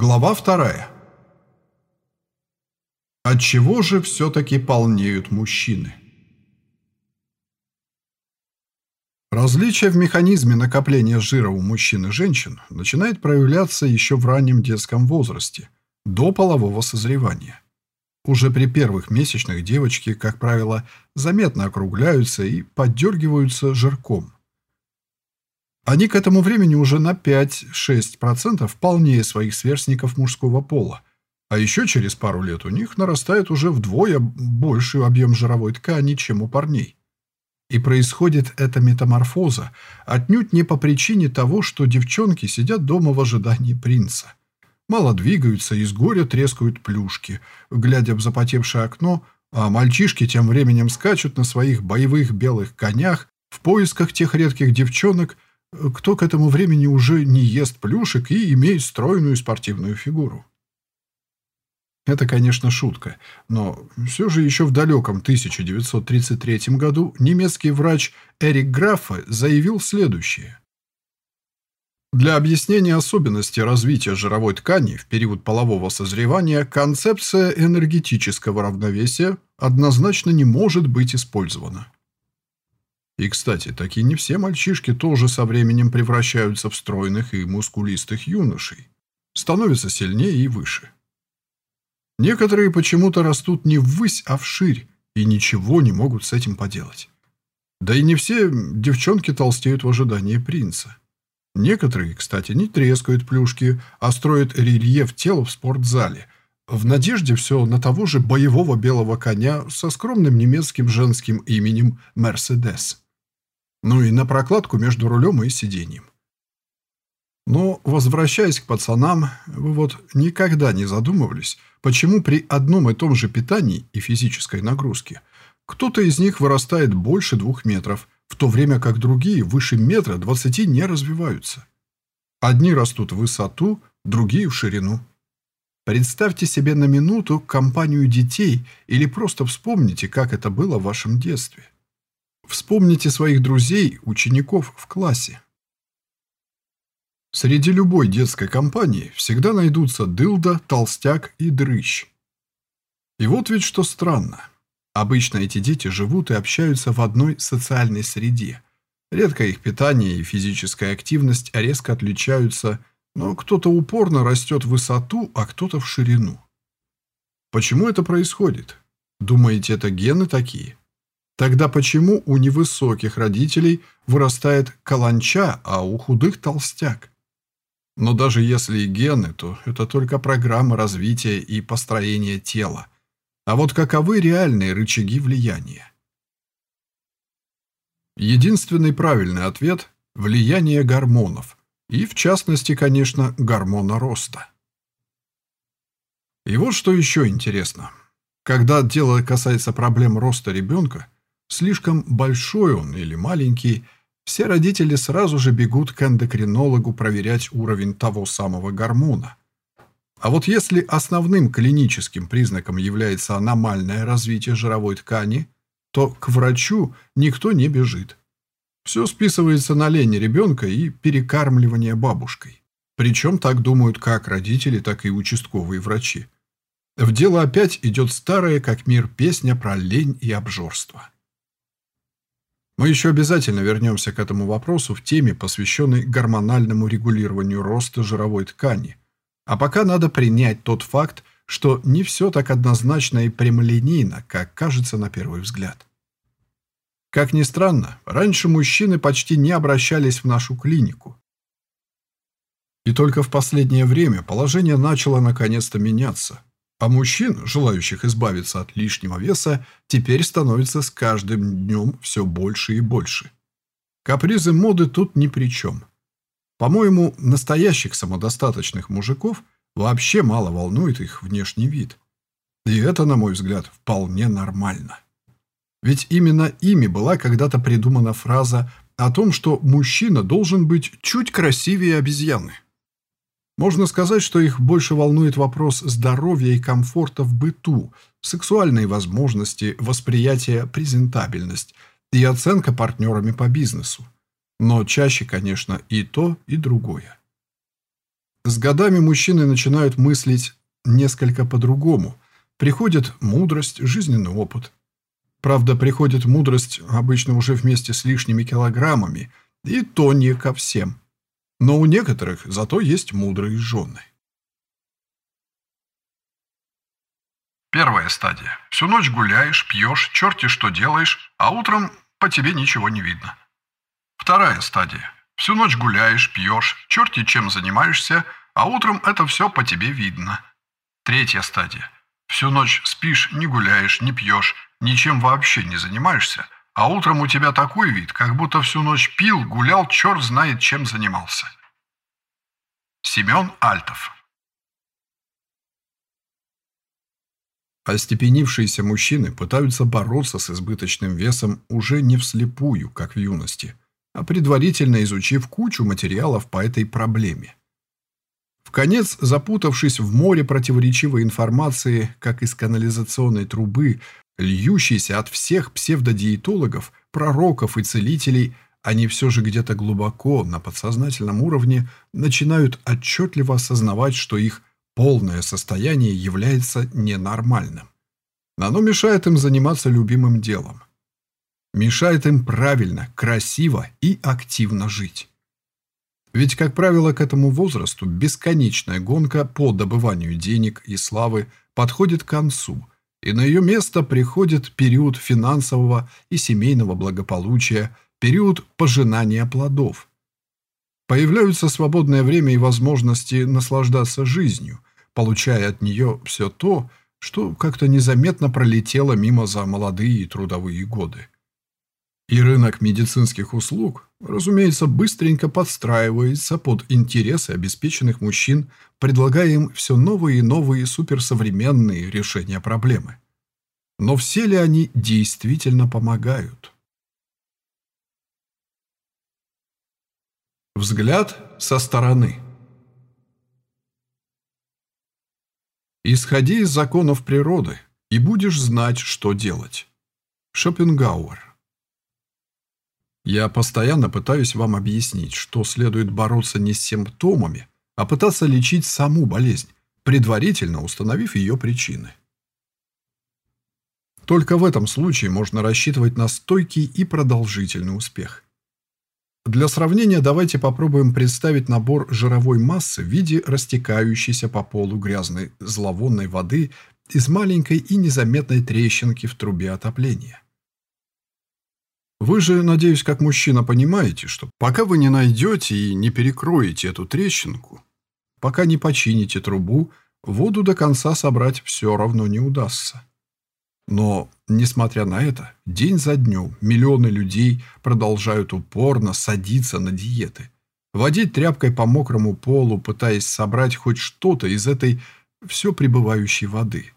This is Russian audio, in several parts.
Глава вторая. От чего же все-таки полнеют мужчины? Различие в механизме накопления жира у мужчин и женщин начинает проявляться еще в раннем детском возрасте, до полового созревания. Уже при первых месячных девочки, как правило, заметно округляются и поддергиваются жирком – они к этому времени уже на 5-6% полнее своих сверстников мужского пола. А еще через пару лет у них нарастает уже вдвое больший объем жировой ткани, чем у парней. И происходит эта метаморфоза отнюдь не по причине того, что девчонки сидят дома в ожидании принца. Мало двигаются и с горя трескают плюшки, глядя в запотевшее окно, а мальчишки тем временем скачут на своих боевых белых конях в поисках тех редких девчонок, кто к этому времени уже не ест плюшек и имеет стройную спортивную фигуру. Это, конечно, шутка, но все же еще в далеком 1933 году немецкий врач Эрик Граффе заявил следующее. Для объяснения особенностей развития жировой ткани в период полового созревания концепция энергетического равновесия однозначно не может быть использована. И, кстати, такие не все мальчишки тоже со временем превращаются в стройных и мускулистых юношей. Становятся сильнее и выше. Некоторые почему-то растут не ввысь, а вширь, и ничего не могут с этим поделать. Да и не все девчонки толстеют в ожидании принца. Некоторые, кстати, не трескают плюшки, а строят рельеф тела в спортзале, в надежде все на того же боевого белого коня со скромным немецким женским именем «Мерседес». Ну и на прокладку между рулем и сиденьем. Но, возвращаясь к пацанам, вы вот никогда не задумывались, почему при одном и том же питании и физической нагрузке кто-то из них вырастает больше двух метров, в то время как другие выше метра двадцати не развиваются. Одни растут в высоту, другие в ширину. Представьте себе на минуту компанию детей или просто вспомните, как это было в вашем детстве. Вспомните своих друзей, учеников в классе. Среди любой детской компании всегда найдутся дылда, толстяк и дрыщ. И вот ведь что странно. Обычно эти дети живут и общаются в одной социальной среде. Редко их питание и физическая активность резко отличаются, но кто-то упорно растет в высоту, а кто-то в ширину. Почему это происходит? Думаете, это гены такие? Тогда почему у невысоких родителей вырастает каланча, а у худых толстяк? Но даже если и гены, то это только программа развития и построения тела. А вот каковы реальные рычаги влияния? Единственный правильный ответ – влияние гормонов. И, в частности, конечно, гормона роста. И вот что еще интересно. Когда дело касается проблем роста ребенка – Слишком большой он или маленький, все родители сразу же бегут к эндокринологу проверять уровень того самого гормона. А вот если основным клиническим признаком является аномальное развитие жировой ткани, то к врачу никто не бежит. Все списывается на лень ребенка и перекармливание бабушкой. Причем так думают как родители, так и участковые врачи. В дело опять идет старая, как мир, песня про лень и обжорство. Мы еще обязательно вернемся к этому вопросу в теме, посвященной гормональному регулированию роста жировой ткани. А пока надо принять тот факт, что не все так однозначно и прямолинейно, как кажется на первый взгляд. Как ни странно, раньше мужчины почти не обращались в нашу клинику. И только в последнее время положение начало наконец-то меняться – а мужчин, желающих избавиться от лишнего веса, теперь становится с каждым днем все больше и больше. Капризы моды тут ни при чем. По-моему, настоящих самодостаточных мужиков вообще мало волнует их внешний вид. И это, на мой взгляд, вполне нормально. Ведь именно ими была когда-то придумана фраза о том, что мужчина должен быть чуть красивее обезьяны. Можно сказать, что их больше волнует вопрос здоровья и комфорта в быту, сексуальные возможности, восприятие, презентабельность и оценка партнерами по бизнесу. Но чаще, конечно, и то, и другое. С годами мужчины начинают мыслить несколько по-другому. Приходит мудрость, жизненный опыт. Правда, приходит мудрость обычно уже вместе с лишними килограммами, и то не ко всем. Но у некоторых зато есть мудрые жены. Первая стадия. Всю ночь гуляешь, пьешь, черти что делаешь, а утром по тебе ничего не видно. Вторая стадия. Всю ночь гуляешь, пьешь, черти чем занимаешься, а утром это все по тебе видно. Третья стадия. Всю ночь спишь, не гуляешь, не пьешь, ничем вообще не занимаешься, а утром у тебя такой вид, как будто всю ночь пил, гулял, черт знает чем занимался. Семен Альтов Остепенившиеся мужчины пытаются бороться с избыточным весом уже не вслепую, как в юности, а предварительно изучив кучу материалов по этой проблеме. В конец, запутавшись в море противоречивой информации, как из канализационной трубы, льющейся от всех псевдодиетологов, пророков и целителей, они все же где-то глубоко, на подсознательном уровне, начинают отчетливо осознавать, что их полное состояние является ненормальным. Оно мешает им заниматься любимым делом. Мешает им правильно, красиво и активно жить. Ведь, как правило, к этому возрасту бесконечная гонка по добыванию денег и славы подходит к концу, и на ее место приходит период финансового и семейного благополучия, период пожинания плодов. Появляются свободное время и возможности наслаждаться жизнью, получая от нее все то, что как-то незаметно пролетело мимо за молодые трудовые годы. И рынок медицинских услуг, разумеется, быстренько подстраивается под интересы обеспеченных мужчин, предлагая им все новые и новые суперсовременные решения проблемы. Но все ли они действительно помогают? Взгляд со стороны – Исходи из законов природы, и будешь знать, что делать. Шопенгауэр. Я постоянно пытаюсь вам объяснить, что следует бороться не с симптомами, а пытаться лечить саму болезнь, предварительно установив ее причины. Только в этом случае можно рассчитывать на стойкий и продолжительный успех. Для сравнения давайте попробуем представить набор жировой массы в виде растекающейся по полу грязной зловонной воды из маленькой и незаметной трещинки в трубе отопления. Вы же, надеюсь, как мужчина понимаете, что пока вы не найдете и не перекроете эту трещинку, пока не почините трубу, воду до конца собрать все равно не удастся. Но, несмотря на это, день за днем миллионы людей продолжают упорно садиться на диеты. Водить тряпкой по мокрому полу, пытаясь собрать хоть что-то из этой все пребывающей воды.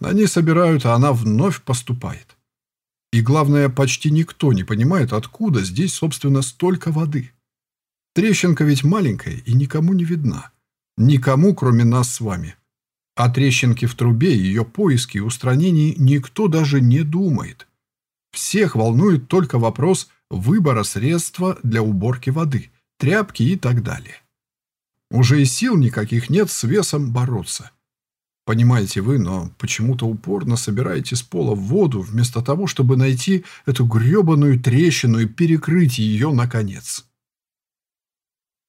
Они собирают, а она вновь поступает. И главное, почти никто не понимает, откуда здесь, собственно, столько воды. Трещинка ведь маленькая и никому не видна. Никому, кроме нас с вами. О трещинке в трубе, ее поиске и устранении никто даже не думает. Всех волнует только вопрос выбора средства для уборки воды, тряпки и так далее. Уже и сил никаких нет с весом бороться. Понимаете вы, но почему-то упорно собираете с пола воду, вместо того, чтобы найти эту гребаную трещину и перекрыть ее наконец.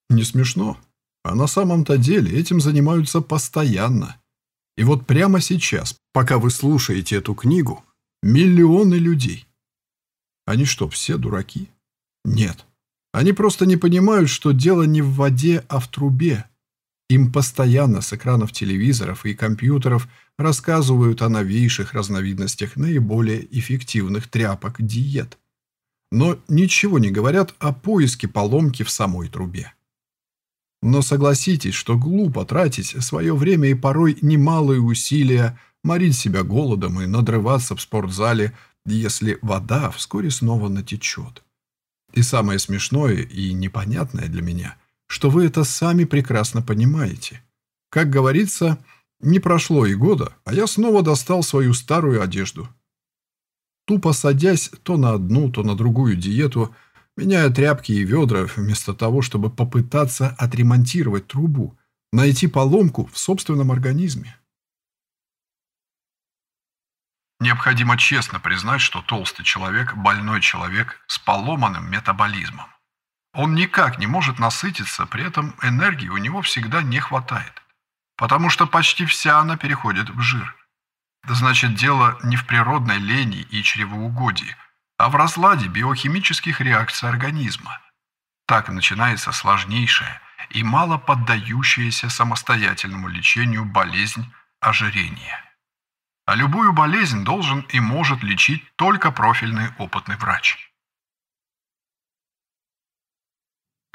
Не смешно? А на самом-то деле этим занимаются постоянно. И вот прямо сейчас, пока вы слушаете эту книгу, миллионы людей. Они что, все дураки? Нет. Они просто не понимают, что дело не в воде, а в трубе. Им постоянно с экранов телевизоров и компьютеров рассказывают о новейших разновидностях наиболее эффективных тряпок диет. Но ничего не говорят о поиске поломки в самой трубе. Но согласитесь, что глупо тратить свое время и порой немалые усилия, морить себя голодом и надрываться в спортзале, если вода вскоре снова натечет. И самое смешное и непонятное для меня, что вы это сами прекрасно понимаете. Как говорится, не прошло и года, а я снова достал свою старую одежду. Тупо садясь то на одну, то на другую диету – меняя тряпки и ведра, вместо того, чтобы попытаться отремонтировать трубу, Найти поломку в собственном организме. Необходимо честно признать, что толстый человек – больной человек с поломанным метаболизмом. Он никак не может насытиться, при этом энергии у него всегда не хватает, потому что почти вся она переходит в жир. Значит, дело не в природной лени и чревоугодии, а в разладе биохимических реакций организма. Так начинается сложнейшая и мало поддающаяся самостоятельному лечению болезнь ожирения. А любую болезнь должен и может лечить только профильный опытный врач.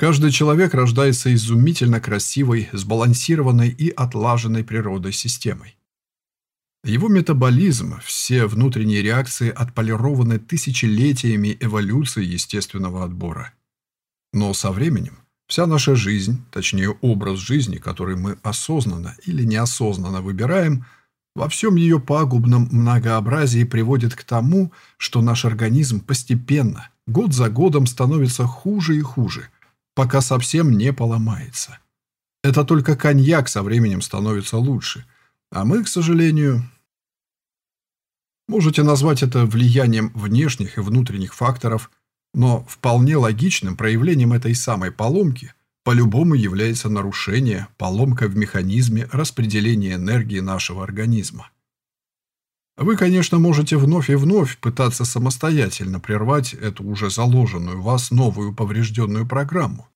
Каждый человек рождается изумительно красивой, сбалансированной и отлаженной природой системой. Его метаболизм, все внутренние реакции отполированы тысячелетиями эволюции естественного отбора. Но со временем вся наша жизнь, точнее образ жизни, который мы осознанно или неосознанно выбираем – во всем ее пагубном многообразии приводит к тому, что наш организм постепенно, год за годом становится хуже и хуже, пока совсем не поломается. Это только коньяк со временем становится лучше, а мы, к сожалению... Можете назвать это влиянием внешних и внутренних факторов, но вполне логичным проявлением этой самой поломки – по-любому является нарушение, поломка в механизме распределения энергии нашего организма. Вы, конечно, можете вновь и вновь пытаться самостоятельно прервать эту уже заложенную в вас новую поврежденную программу.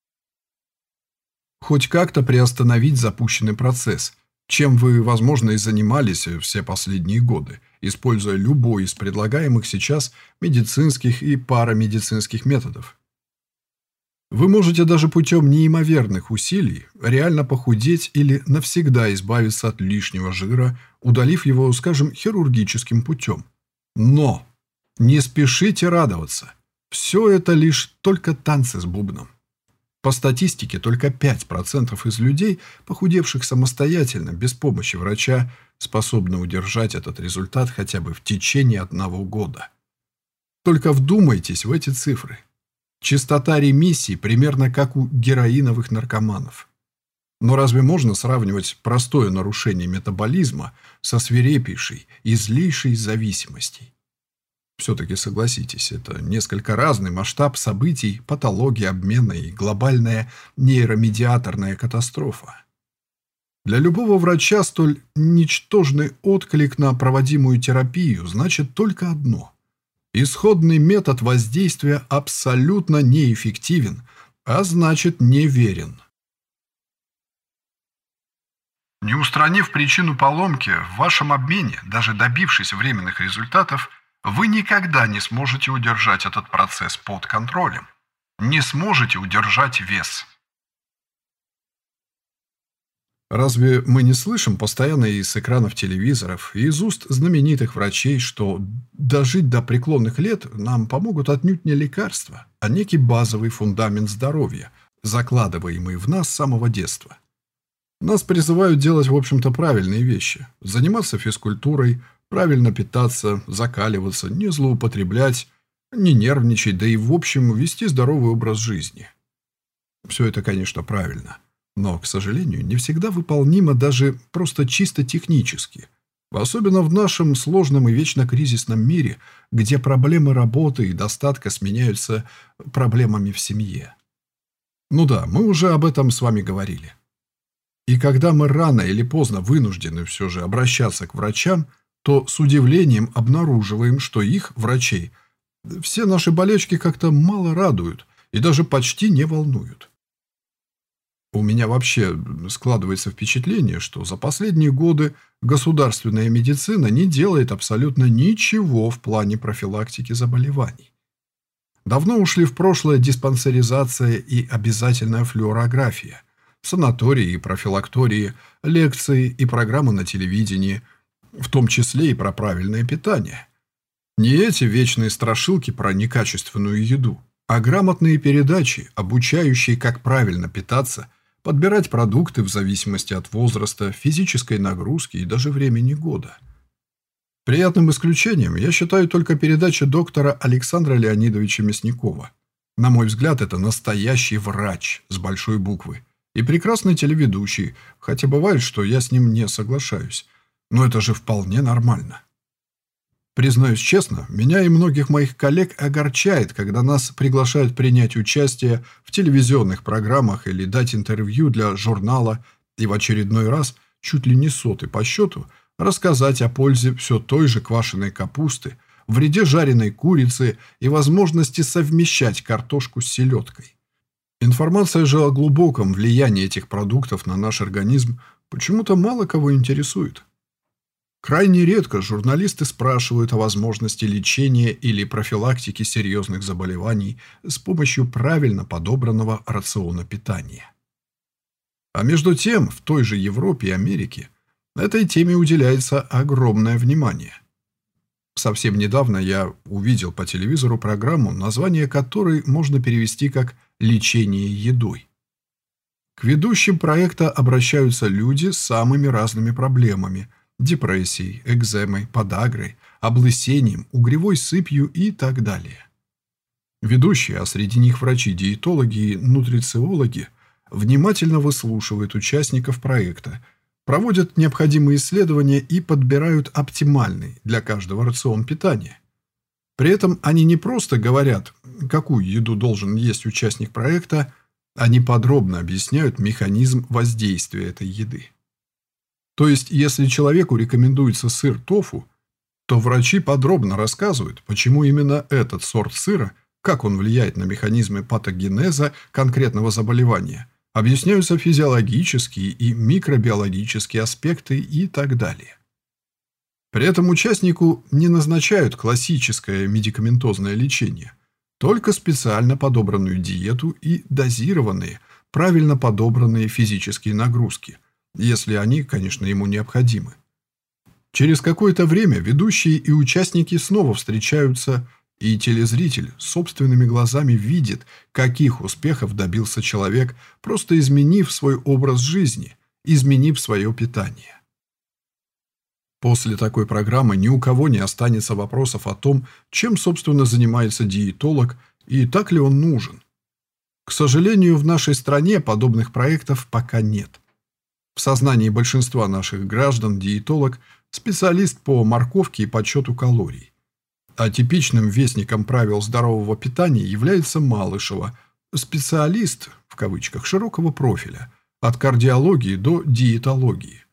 Хоть как-то приостановить запущенный процесс, чем вы, возможно, и занимались все последние годы, используя любой из предлагаемых сейчас медицинских и парамедицинских методов. Вы можете даже путем неимоверных усилий реально похудеть или навсегда избавиться от лишнего жира, удалив его, скажем, хирургическим путем. Но не спешите радоваться. Все это лишь только танцы с бубном. По статистике, только 5% из людей, похудевших самостоятельно, без помощи врача, способны удержать этот результат хотя бы в течение одного года. Только вдумайтесь в эти цифры. Частота ремиссий примерно как у героиновых наркоманов. Но разве можно сравнивать простое нарушение метаболизма со свирепейшей и злейшей зависимостью? Все-таки согласитесь, это несколько разный масштаб событий, патология обмена и глобальная нейромедиаторная катастрофа. Для любого врача столь ничтожный отклик на проводимую терапию значит только одно – Исходный метод воздействия абсолютно неэффективен, а значит неверен. Не устранив причину поломки в вашем обмене, даже добившись временных результатов, вы никогда не сможете удержать этот процесс под контролем. Не сможете удержать вес. Разве мы не слышим постоянно из экранов телевизоров и из уст знаменитых врачей, что дожить до преклонных лет нам помогут отнюдь не лекарства, а некий базовый фундамент здоровья, закладываемый в нас с самого детства? Нас призывают делать, в общем-то, правильные вещи. Заниматься физкультурой, правильно питаться, закаливаться, не злоупотреблять, не нервничать, да и, в общем, вести здоровый образ жизни. Все это, конечно, правильно. Но, к сожалению, не всегда выполнимо даже просто чисто технически. Особенно в нашем сложном и вечно кризисном мире, где проблемы работы и достатка сменяются проблемами в семье. Ну да, мы уже об этом с вами говорили. И когда мы рано или поздно вынуждены все же обращаться к врачам, то с удивлением обнаруживаем, что их, врачей, все наши болечки как-то мало радуют и даже почти не волнуют. У меня вообще складывается впечатление, что за последние годы государственная медицина не делает абсолютно ничего в плане профилактики заболеваний. Давно ушли в прошлое диспансеризация и обязательная флюорография, санатории и профилактории, лекции и программы на телевидении, в том числе и про правильное питание. Не эти вечные страшилки про некачественную еду, а грамотные передачи, обучающие, как правильно питаться – подбирать продукты в зависимости от возраста, физической нагрузки и даже времени года. Приятным исключением я считаю только передачу доктора Александра Леонидовича Мясникова. На мой взгляд, это настоящий врач с большой буквы. И прекрасный телеведущий, хотя бывает, что я с ним не соглашаюсь. Но это же вполне нормально. Признаюсь честно, меня и многих моих коллег огорчает, когда нас приглашают принять участие в телевизионных программах или дать интервью для журнала и в очередной раз, чуть ли не сотый по счету, рассказать о пользе все той же квашеной капусты, вреде жареной курицы и возможности совмещать картошку с селедкой. Информация же о глубоком влиянии этих продуктов на наш организм почему-то мало кого интересует. Крайне редко журналисты спрашивают о возможности лечения или профилактики серьезных заболеваний с помощью правильно подобранного рациона питания. А между тем, в той же Европе и Америке этой теме уделяется огромное внимание. Совсем недавно я увидел по телевизору программу, название которой можно перевести как «лечение едой». К ведущим проекта обращаются люди с самыми разными проблемами – депрессией, экземой, подагрой, облысением, угревой сыпью и так далее. Ведущие, а среди них врачи-диетологи и нутрициологи, внимательно выслушивают участников проекта, проводят необходимые исследования и подбирают оптимальный для каждого рацион питания. При этом они не просто говорят, какую еду должен есть участник проекта, они подробно объясняют механизм воздействия этой еды. То есть, если человеку рекомендуется сыр тофу, то врачи подробно рассказывают, почему именно этот сорт сыра, как он влияет на механизмы патогенеза конкретного заболевания, объясняются физиологические и микробиологические аспекты и так далее. При этом участнику не назначают классическое медикаментозное лечение, только специально подобранную диету и дозированные, правильно подобранные физические нагрузки – если они, конечно, ему необходимы. Через какое-то время ведущие и участники снова встречаются, и телезритель собственными глазами видит, каких успехов добился человек, просто изменив свой образ жизни, изменив свое питание. После такой программы ни у кого не останется вопросов о том, чем, собственно, занимается диетолог и так ли он нужен. К сожалению, в нашей стране подобных проектов пока нет. В сознании большинства наших граждан диетолог – специалист по морковке и подсчету калорий. А типичным вестником правил здорового питания является Малышева – специалист, в кавычках, широкого профиля, от кардиологии до диетологии.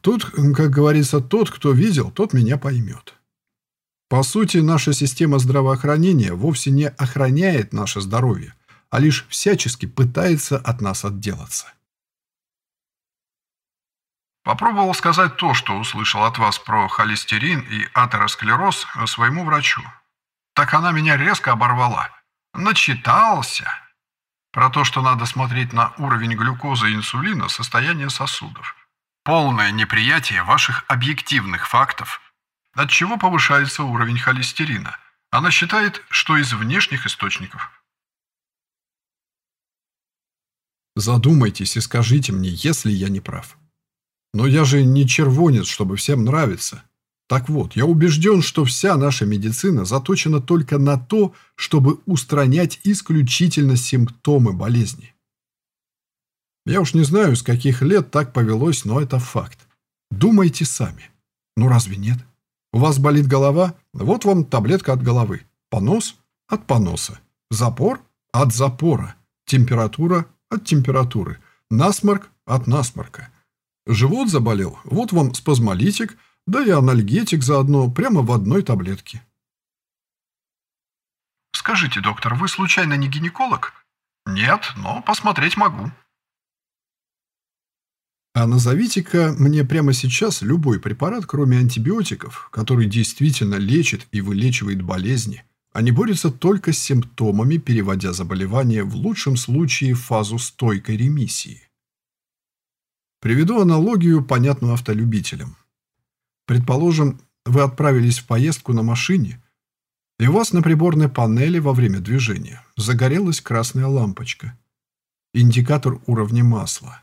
Тут, как говорится, тот, кто видел, тот меня поймет. По сути, наша система здравоохранения вовсе не охраняет наше здоровье, а лишь всячески пытается от нас отделаться. Попробовал сказать то, что услышал от вас про холестерин и атеросклероз своему врачу. Так она меня резко оборвала. Начитался. Про то, что надо смотреть на уровень глюкозы и инсулина, состояние сосудов. Полное неприятие ваших объективных фактов. От чего повышается уровень холестерина. Она считает, что из внешних источников. Задумайтесь и скажите мне, если я не прав. Но я же не червонец, чтобы всем нравиться. Так вот, я убежден, что вся наша медицина заточена только на то, чтобы устранять исключительно симптомы болезни. Я уж не знаю, с каких лет так повелось, но это факт. Думайте сами. Ну разве нет? У вас болит голова? Вот вам таблетка от головы. Понос? От поноса. Запор? От запора. Температура? От температуры. Насморк? От насморка. Живот заболел, вот вам спазмолитик, да и анальгетик заодно, прямо в одной таблетке. Скажите, доктор, вы случайно не гинеколог? Нет, но посмотреть могу. А назовите-ка мне прямо сейчас любой препарат, кроме антибиотиков, который действительно лечит и вылечивает болезни, а не борется только с симптомами, переводя заболевание в лучшем случае в фазу стойкой ремиссии. Приведу аналогию, понятную автолюбителям. Предположим, вы отправились в поездку на машине, и у вас на приборной панели во время движения загорелась красная лампочка. Индикатор уровня масла.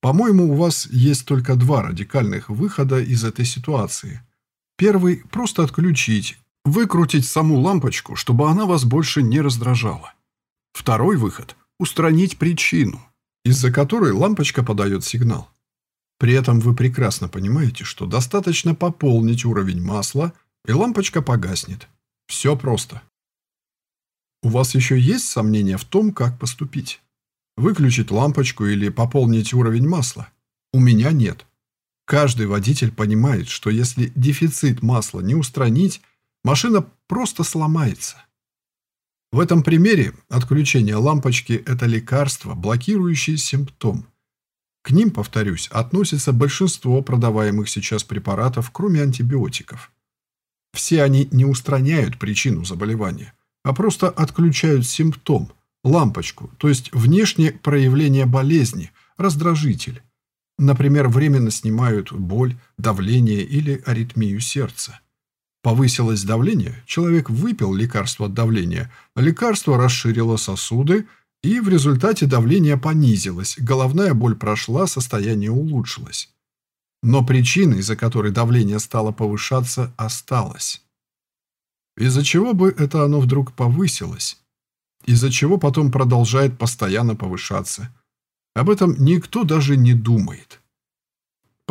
По-моему, у вас есть только два радикальных выхода из этой ситуации. Первый – просто отключить, выкрутить саму лампочку, чтобы она вас больше не раздражала. Второй выход – устранить причину – из-за которой лампочка подает сигнал. При этом вы прекрасно понимаете, что достаточно пополнить уровень масла, и лампочка погаснет. Все просто. У вас еще есть сомнения в том, как поступить? Выключить лампочку или пополнить уровень масла? У меня нет. Каждый водитель понимает, что если дефицит масла не устранить, машина просто сломается. В этом примере отключение лампочки – это лекарство, блокирующее симптом. К ним, повторюсь, относится большинство продаваемых сейчас препаратов, кроме антибиотиков. Все они не устраняют причину заболевания, а просто отключают симптом – лампочку, то есть внешнее проявление болезни, раздражитель. Например, временно снимают боль, давление или аритмию сердца. Повысилось давление, человек выпил лекарство от давления, лекарство расширило сосуды – и в результате давление понизилось, головная боль прошла, состояние улучшилось. Но причина, из-за которой давление стало повышаться, осталась. Из-за чего бы это оно вдруг повысилось? Из-за чего потом продолжает постоянно повышаться? Об этом никто даже не думает.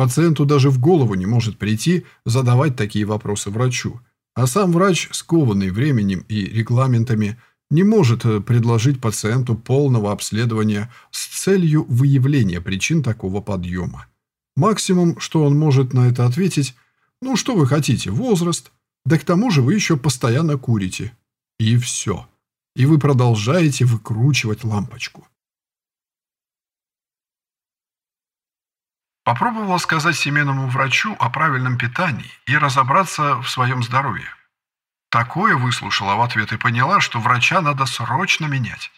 Пациенту даже в голову не может прийти задавать такие вопросы врачу, а сам врач, скованный временем и регламентами, не может э, предложить пациенту полного обследования с целью выявления причин такого подъема. Максимум, что он может на это ответить, ну что вы хотите, возраст, да к тому же вы еще постоянно курите. И все. И вы продолжаете выкручивать лампочку. Попробовала сказать семейному врачу о правильном питании и разобраться в своем здоровье. Такое выслушала в ответ и поняла, что врача надо срочно менять.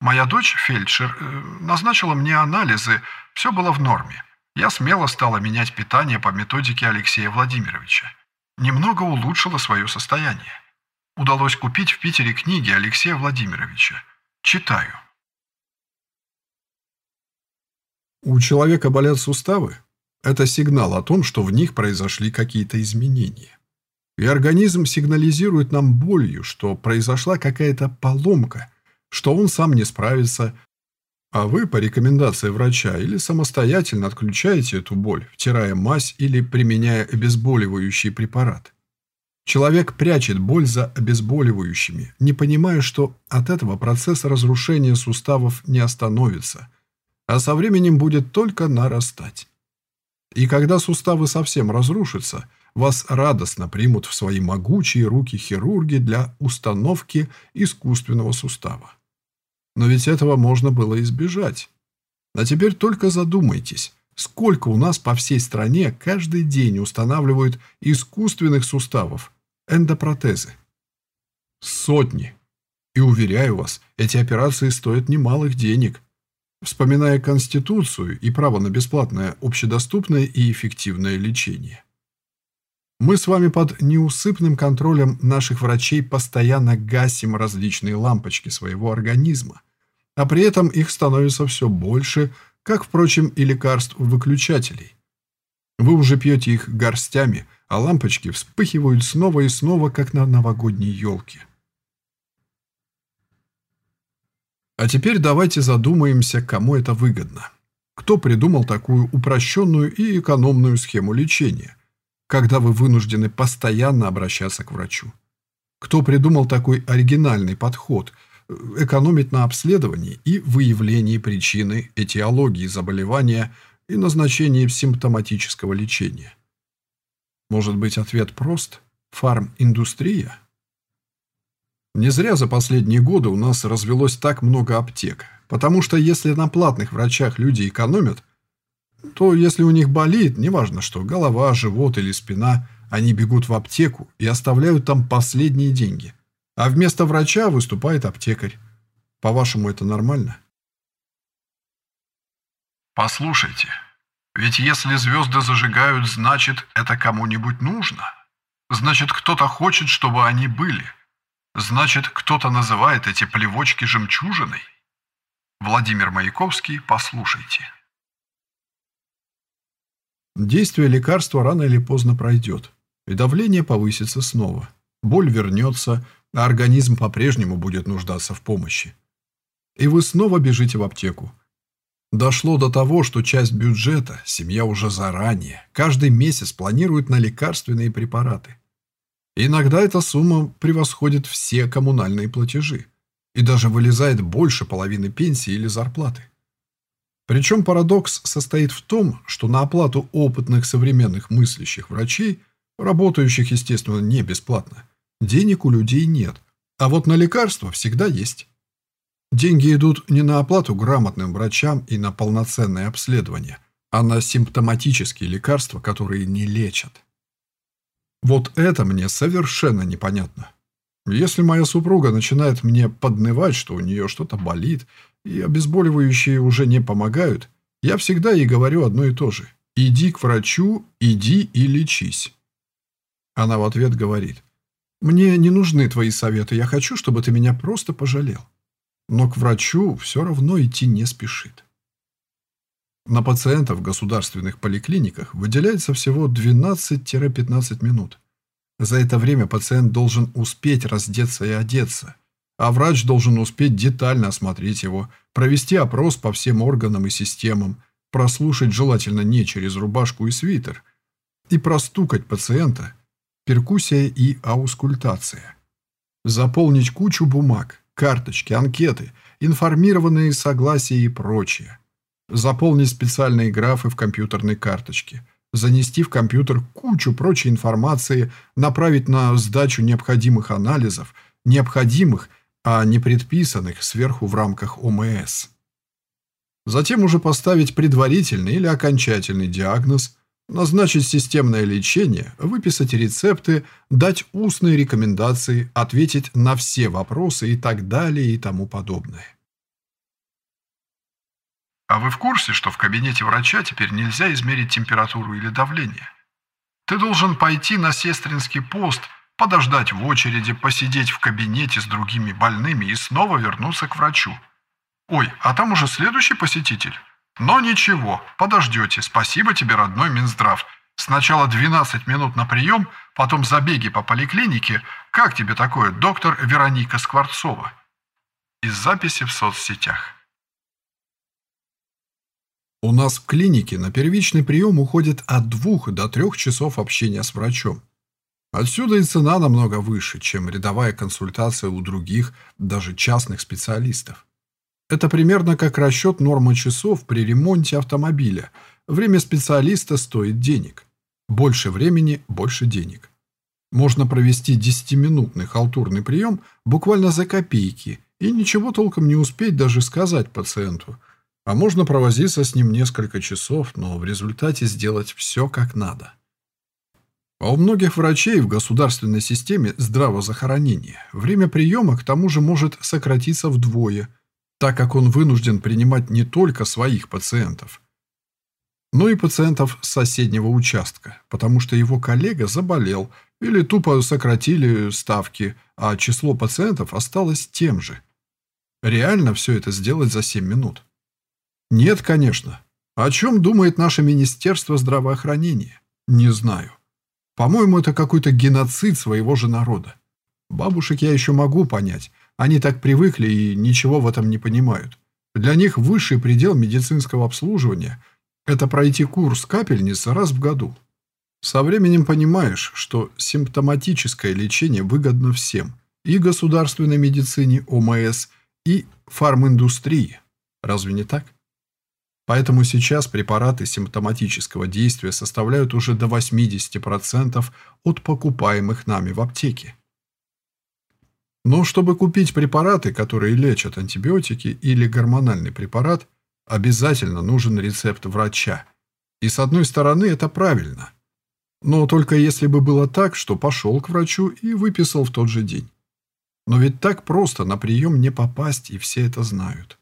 Моя дочь, фельдшер, э, назначила мне анализы, все было в норме. Я смело стала менять питание по методике Алексея Владимировича. Немного улучшила свое состояние. Удалось купить в Питере книги Алексея Владимировича. Читаю. У человека болят суставы? Это сигнал о том, что в них произошли какие-то изменения. И организм сигнализирует нам болью, что произошла какая-то поломка, что он сам не справится, а вы по рекомендации врача или самостоятельно отключаете эту боль, втирая мазь или применяя обезболивающий препарат. Человек прячет боль за обезболивающими, не понимая, что от этого процесс разрушения суставов не остановится, а со временем будет только нарастать. И когда суставы совсем разрушатся – вас радостно примут в свои могучие руки хирурги для установки искусственного сустава. Но ведь этого можно было избежать. А теперь только задумайтесь, сколько у нас по всей стране каждый день устанавливают искусственных суставов, эндопротезы. Сотни. И уверяю вас, эти операции стоят немалых денег. Вспоминая Конституцию и право на бесплатное, общедоступное и эффективное лечение. Мы с вами под неусыпным контролем наших врачей постоянно гасим различные лампочки своего организма, а при этом их становится все больше, как, впрочем, и лекарств-выключателей. Вы уже пьете их горстями, а лампочки вспыхивают снова и снова, как на новогодней елке. А теперь давайте задумаемся, кому это выгодно. Кто придумал такую упрощенную и экономную схему лечения – когда вы вынуждены постоянно обращаться к врачу? Кто придумал такой оригинальный подход э, – экономить на обследовании и выявлении причины, этиологии заболевания и назначении симптоматического лечения? Может быть, ответ прост – фарм-индустрия? Не зря за последние годы у нас развелось так много аптек, потому что если на платных врачах люди экономят – то если у них болит, неважно что, голова, живот или спина, они бегут в аптеку и оставляют там последние деньги. А вместо врача выступает аптекарь. По-вашему, это нормально? Послушайте, ведь если звезды зажигают, значит, это кому-нибудь нужно. Значит, кто-то хочет, чтобы они были. Значит, кто-то называет эти плевочки жемчужиной. Владимир Маяковский, послушайте. Действие лекарства рано или поздно пройдет, и давление повысится снова. Боль вернется, а организм по-прежнему будет нуждаться в помощи. И вы снова бежите в аптеку. Дошло до того, что часть бюджета семья уже заранее, каждый месяц планирует на лекарственные препараты. Иногда эта сумма превосходит все коммунальные платежи и даже вылезает больше половины пенсии или зарплаты. Причем парадокс состоит в том, что на оплату опытных современных мыслящих врачей, работающих, естественно, не бесплатно, денег у людей нет, а вот на лекарства всегда есть. Деньги идут не на оплату грамотным врачам и на полноценное обследование, а на симптоматические лекарства, которые не лечат. Вот это мне совершенно непонятно. Если моя супруга начинает мне поднывать, что у нее что-то болит, и обезболивающие уже не помогают, я всегда ей говорю одно и то же. «Иди к врачу, иди и лечись». Она в ответ говорит, «Мне не нужны твои советы, я хочу, чтобы ты меня просто пожалел» но к врачу все равно идти не спешит. На пациентов в государственных поликлиниках выделяется всего 12-15 минут. За это время пациент должен успеть раздеться и одеться, а врач должен успеть детально осмотреть его, провести опрос по всем органам и системам, прослушать желательно не через рубашку и свитер, и простукать пациента, перкуссия и аускультация. Заполнить кучу бумаг, карточки, анкеты, информированные согласия и прочее. Заполнить специальные графы в компьютерной карточке, занести в компьютер кучу прочей информации, направить на сдачу необходимых анализов, необходимых, а не предписанных сверху в рамках ОМС. Затем уже поставить предварительный или окончательный диагноз – назначить системное лечение, выписать рецепты, дать устные рекомендации, ответить на все вопросы и так далее и тому подобное. А вы в курсе, что в кабинете врача теперь нельзя измерить температуру или давление? Ты должен пойти на сестринский пост, подождать в очереди, посидеть в кабинете с другими больными и снова вернуться к врачу. Ой, а там уже следующий посетитель. Но ничего, подождете. Спасибо тебе, родной Минздрав. Сначала 12 минут на прием, потом забеги по поликлинике. Как тебе такое, доктор Вероника Скворцова? Из записи в соцсетях. У нас в клинике на первичный прием уходит от двух до трех часов общения с врачом. Отсюда и цена намного выше, чем рядовая консультация у других, даже частных специалистов. Это примерно как расчет нормы часов при ремонте автомобиля. Время специалиста стоит денег. Больше времени – больше денег. Можно провести 10-минутный халтурный прием буквально за копейки и ничего толком не успеть даже сказать пациенту. А можно провозиться с ним несколько часов, но в результате сделать все как надо. А у многих врачей в государственной системе здравоохранения время приема к тому же может сократиться вдвое – так как он вынужден принимать не только своих пациентов, но и пациентов с соседнего участка, потому что его коллега заболел или тупо сократили ставки, а число пациентов осталось тем же. Реально все это сделать за 7 минут? Нет, конечно. О чем думает наше Министерство здравоохранения? Не знаю. По-моему, это какой-то геноцид своего же народа. Бабушек я еще могу понять, они так привыкли и ничего в этом не понимают. Для них высший предел медицинского обслуживания – это пройти курс капельницы раз в году. Со временем понимаешь, что симптоматическое лечение выгодно всем – и государственной медицине ОМС, и фарминдустрии. Разве не так? Поэтому сейчас препараты симптоматического действия составляют уже до 80% от покупаемых нами в аптеке. Но чтобы купить препараты, которые лечат антибиотики или гормональный препарат, обязательно нужен рецепт врача. И с одной стороны это правильно. Но только если бы было так, что пошел к врачу и выписал в тот же день. Но ведь так просто на прием не попасть, и все это знают.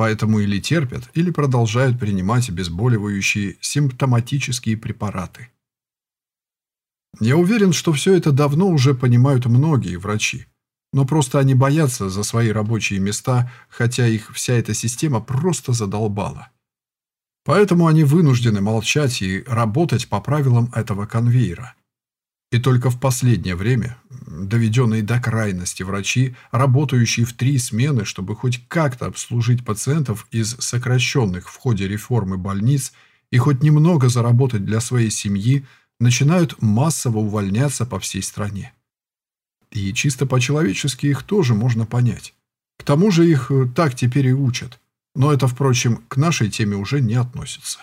Поэтому или терпят, или продолжают принимать обезболивающие симптоматические препараты. Я уверен, что все это давно уже понимают многие врачи. Но просто они боятся за свои рабочие места, хотя их вся эта система просто задолбала. Поэтому они вынуждены молчать и работать по правилам этого конвейера. И только в последнее время доведенные до крайности врачи, работающие в три смены, чтобы хоть как-то обслужить пациентов из сокращенных в ходе реформы больниц и хоть немного заработать для своей семьи, начинают массово увольняться по всей стране. И чисто по-человечески их тоже можно понять. К тому же их э, так теперь и учат. Но это, впрочем, к нашей теме уже не относится.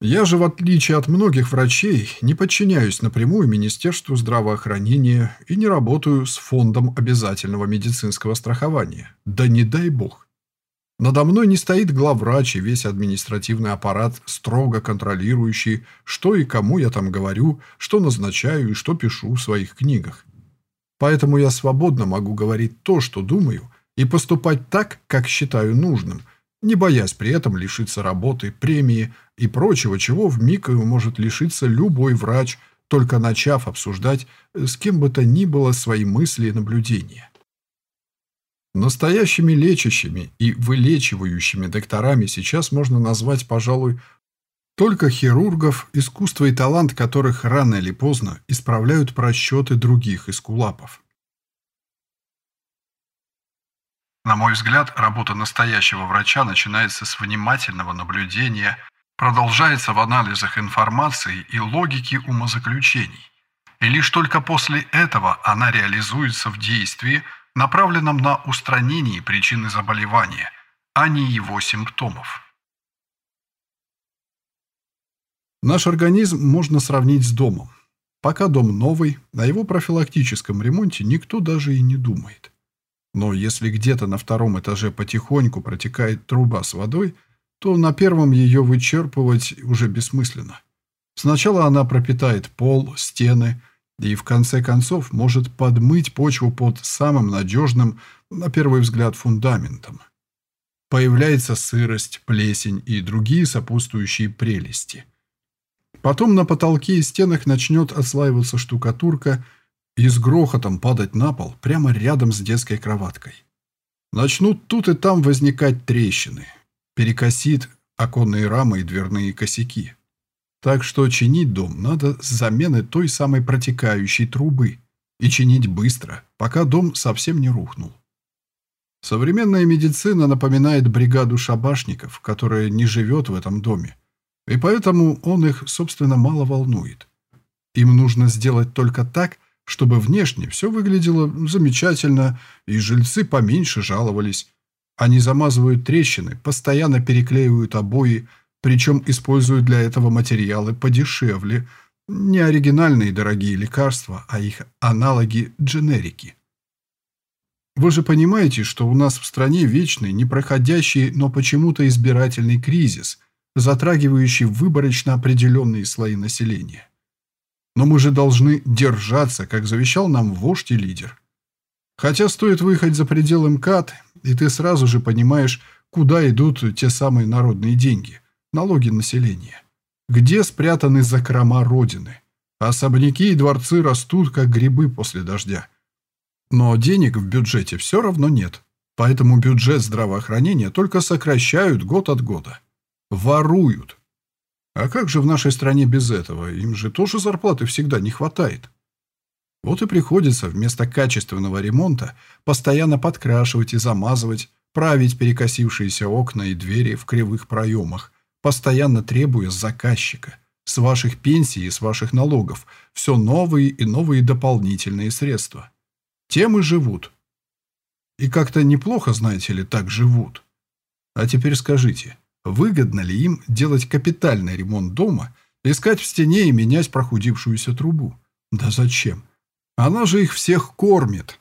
Я же, в отличие от многих врачей, не подчиняюсь напрямую Министерству здравоохранения и не работаю с фондом обязательного медицинского страхования. Да не дай бог. Надо мной не стоит главврач и весь административный аппарат, строго контролирующий, что и кому я там говорю, что назначаю и что пишу в своих книгах. Поэтому я свободно могу говорить то, что думаю, и поступать так, как считаю нужным – не боясь при этом лишиться работы, премии и прочего, чего в миг может лишиться любой врач, только начав обсуждать э, с кем бы то ни было свои мысли и наблюдения. Настоящими лечащими и вылечивающими докторами сейчас можно назвать, пожалуй, только хирургов, искусство и талант которых рано или поздно исправляют просчеты других эскулапов. На мой взгляд, работа настоящего врача начинается с внимательного наблюдения, продолжается в анализах информации и логике умозаключений. И лишь только после этого она реализуется в действии, направленном на устранение причины заболевания, а не его симптомов. Наш организм можно сравнить с домом. Пока дом новый, о его профилактическом ремонте никто даже и не думает. Но если где-то на втором этаже потихоньку протекает труба с водой, то на первом ее вычерпывать уже бессмысленно. Сначала она пропитает пол, стены и в конце концов может подмыть почву под самым надежным, на первый взгляд, фундаментом. Появляется сырость, плесень и другие сопутствующие прелести. Потом на потолке и стенах начнет отслаиваться штукатурка – и с грохотом падать на пол прямо рядом с детской кроваткой. Начнут тут и там возникать трещины. Перекосит оконные рамы и дверные косяки. Так что чинить дом надо с замены той самой протекающей трубы. И чинить быстро, пока дом совсем не рухнул. Современная медицина напоминает бригаду шабашников, которая не живет в этом доме. И поэтому он их, собственно, мало волнует. Им нужно сделать только так, чтобы внешне все выглядело замечательно, и жильцы поменьше жаловались. Они замазывают трещины, постоянно переклеивают обои, причем используют для этого материалы подешевле, не оригинальные дорогие лекарства, а их аналоги-дженерики. Вы же понимаете, что у нас в стране вечный, непроходящий, но почему-то избирательный кризис, затрагивающий выборочно определенные слои населения. Но мы же должны держаться, как завещал нам вождь и лидер. Хотя стоит выехать за пределы МКАД, и ты сразу же понимаешь, куда идут те самые народные деньги, налоги населения. Где спрятаны закрома Родины. Особняки и дворцы растут, как грибы после дождя. Но денег в бюджете все равно нет. Поэтому бюджет здравоохранения только сокращают год от года. Воруют. А как же в нашей стране без этого? Им же тоже зарплаты всегда не хватает. Вот и приходится вместо качественного ремонта постоянно подкрашивать и замазывать, править перекосившиеся окна и двери в кривых проемах, постоянно требуя с заказчика, с ваших пенсий и с ваших налогов, все новые и новые дополнительные средства. Тем и живут. И как-то неплохо, знаете ли, так живут. А теперь скажите, Выгодно ли им делать капитальный ремонт дома, искать в стене и менять прохудившуюся трубу? Да зачем? Она же их всех кормит.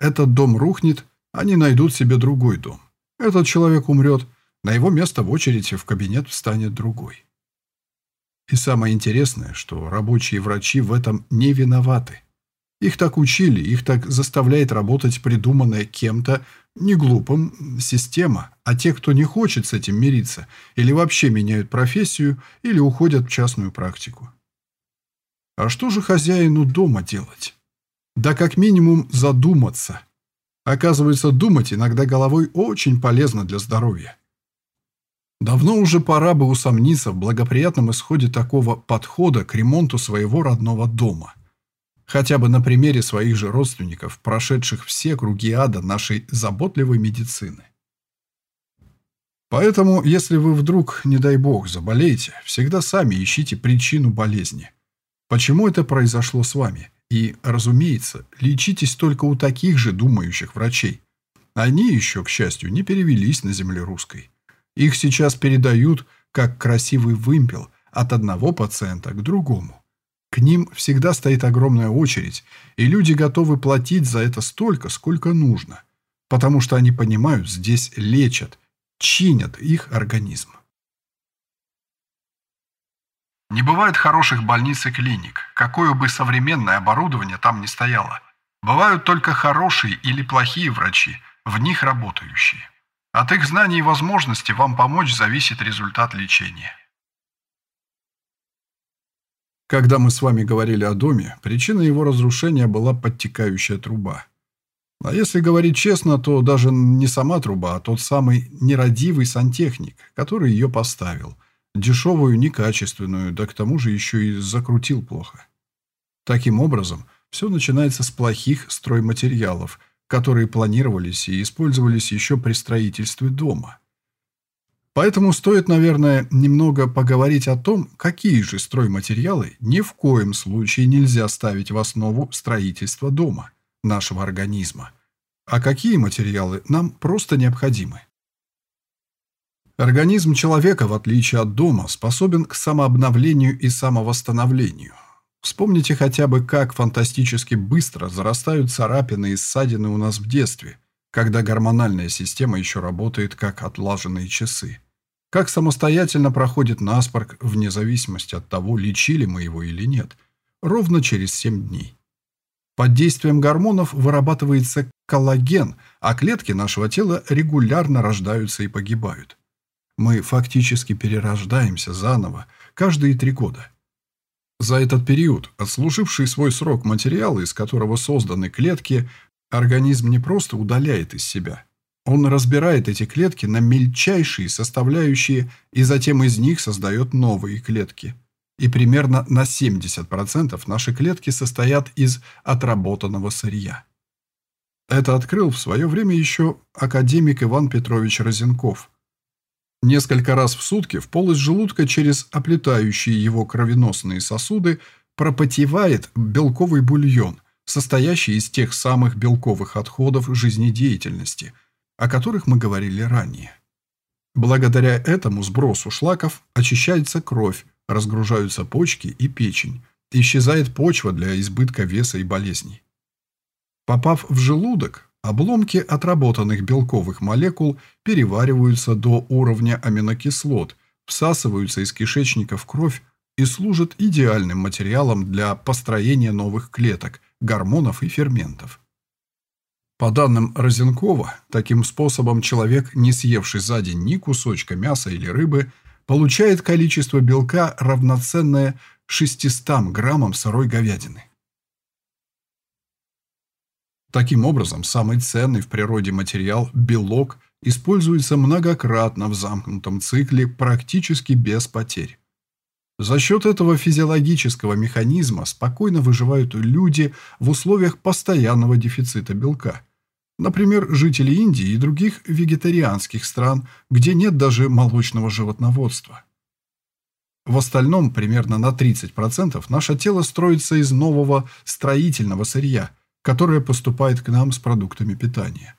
Этот дом рухнет, они найдут себе другой дом. Этот человек умрет, на его место в очереди в кабинет встанет другой. И самое интересное, что рабочие врачи в этом не виноваты. Их так учили, их так заставляет работать придуманная кем-то не глупым система, а те, кто не хочет с этим мириться, или вообще меняют профессию, или уходят в частную практику. А что же хозяину дома делать? Да как минимум задуматься. Оказывается, думать иногда головой очень полезно для здоровья. Давно уже пора бы усомниться в благоприятном исходе такого подхода к ремонту своего родного дома – Хотя бы на примере своих же родственников, прошедших все круги ада нашей заботливой медицины. Поэтому, если вы вдруг, не дай бог, заболеете, всегда сами ищите причину болезни. Почему это произошло с вами? И, разумеется, лечитесь только у таких же думающих врачей. Они еще, к счастью, не перевелись на земле русской. Их сейчас передают, как красивый вымпел, от одного пациента к другому. К ним всегда стоит огромная очередь, и люди готовы платить за это столько, сколько нужно, потому что они понимают, здесь лечат, чинят их организм. Не бывает хороших больниц и клиник, какое бы современное оборудование там ни стояло. Бывают только хорошие или плохие врачи, в них работающие. От их знаний и возможностей вам помочь зависит результат лечения. Когда мы с вами говорили о доме, причиной его разрушения была подтекающая труба. А если говорить честно, то даже не сама труба, а тот самый нерадивый сантехник, который ее поставил. Дешевую, некачественную, да к тому же еще и закрутил плохо. Таким образом, все начинается с плохих стройматериалов, которые планировались и использовались еще при строительстве дома. Поэтому стоит, наверное, немного поговорить о том, какие же стройматериалы ни в коем случае нельзя ставить в основу строительства дома, нашего организма, а какие материалы нам просто необходимы. Организм человека, в отличие от дома, способен к самообновлению и самовосстановлению. Вспомните хотя бы, как фантастически быстро зарастают царапины и ссадины у нас в детстве, когда гормональная система еще работает как отлаженные часы. Как самостоятельно проходит наспорг, вне зависимости от того, лечили мы его или нет, ровно через 7 дней. Под действием гормонов вырабатывается коллаген, а клетки нашего тела регулярно рождаются и погибают. Мы фактически перерождаемся заново каждые три года. За этот период, отслуживший свой срок материал, из которого созданы клетки, организм не просто удаляет из себя. Он разбирает эти клетки на мельчайшие составляющие и затем из них создает новые клетки. И примерно на 70% наши клетки состоят из отработанного сырья. Это открыл в свое время еще академик Иван Петрович Розенков – Несколько раз в сутки в полость желудка через оплетающие его кровеносные сосуды пропотевает белковый бульон, состоящий из тех самых белковых отходов жизнедеятельности, о которых мы говорили ранее. Благодаря этому сбросу шлаков очищается кровь, разгружаются почки и печень, исчезает почва для избытка веса и болезней. Попав в желудок, Обломки отработанных белковых молекул перевариваются до уровня аминокислот, всасываются из кишечника в кровь и служат идеальным материалом для построения новых клеток, гормонов и ферментов. По данным Розенкова, таким способом человек, не съевший за день ни кусочка мяса или рыбы, получает количество белка, равноценное 600 граммам сырой говядины. Таким образом, самый ценный в природе материал – белок – используется многократно в замкнутом цикле практически без потерь. За счет этого физиологического механизма спокойно выживают люди в условиях постоянного дефицита белка. Например, жители Индии и других вегетарианских стран, где нет даже молочного животноводства. В остальном, примерно на 30%, наше тело строится из нового строительного сырья – которая поступает к нам с продуктами питания.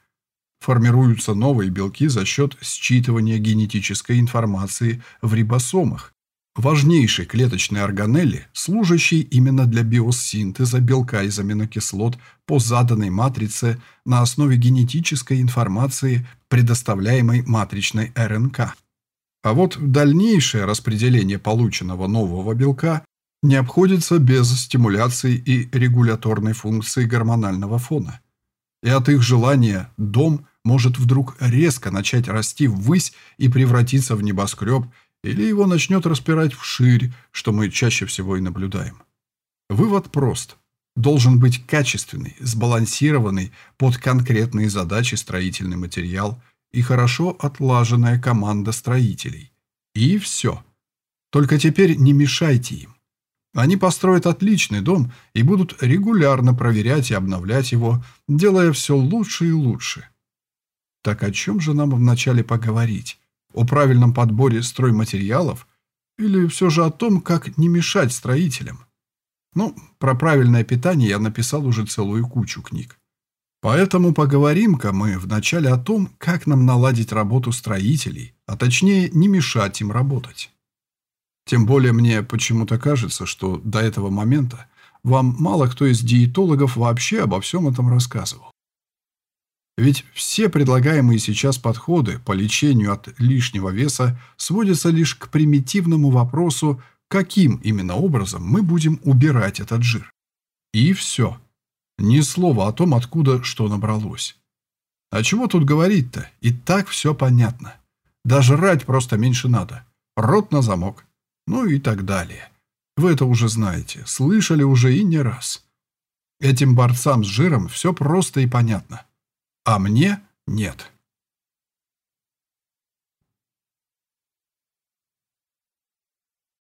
Формируются новые белки за счет считывания генетической информации в рибосомах, важнейшей клеточной органелли, служащей именно для биосинтеза белка из аминокислот по заданной матрице на основе генетической информации, предоставляемой матричной РНК. А вот дальнейшее распределение полученного нового белка не обходится без стимуляции и регуляторной функции гормонального фона. И от их желания дом может вдруг резко начать расти ввысь и превратиться в небоскреб, или его начнет распирать вширь, что мы чаще всего и наблюдаем. Вывод прост. Должен быть качественный, сбалансированный под конкретные задачи строительный материал и хорошо отлаженная команда строителей. И все. Только теперь не мешайте им. Они построят отличный дом и будут регулярно проверять и обновлять его, делая все лучше и лучше. Так о чем же нам вначале поговорить? О правильном подборе стройматериалов? Или все же о том, как не мешать строителям? Ну, про правильное питание я написал уже целую кучу книг. Поэтому поговорим-ка мы вначале о том, как нам наладить работу строителей, а точнее не мешать им работать. Тем более мне почему-то кажется, что до этого момента вам мало кто из диетологов вообще обо всем этом рассказывал. Ведь все предлагаемые сейчас подходы по лечению от лишнего веса сводятся лишь к примитивному вопросу, каким именно образом мы будем убирать этот жир. И все. Ни слова о том, откуда что набралось. А чего тут говорить-то? И так все понятно. Даже рать просто меньше надо. Рот на замок. Ну и так далее. Вы это уже знаете, слышали уже и не раз. Этим борцам с жиром все просто и понятно. А мне нет.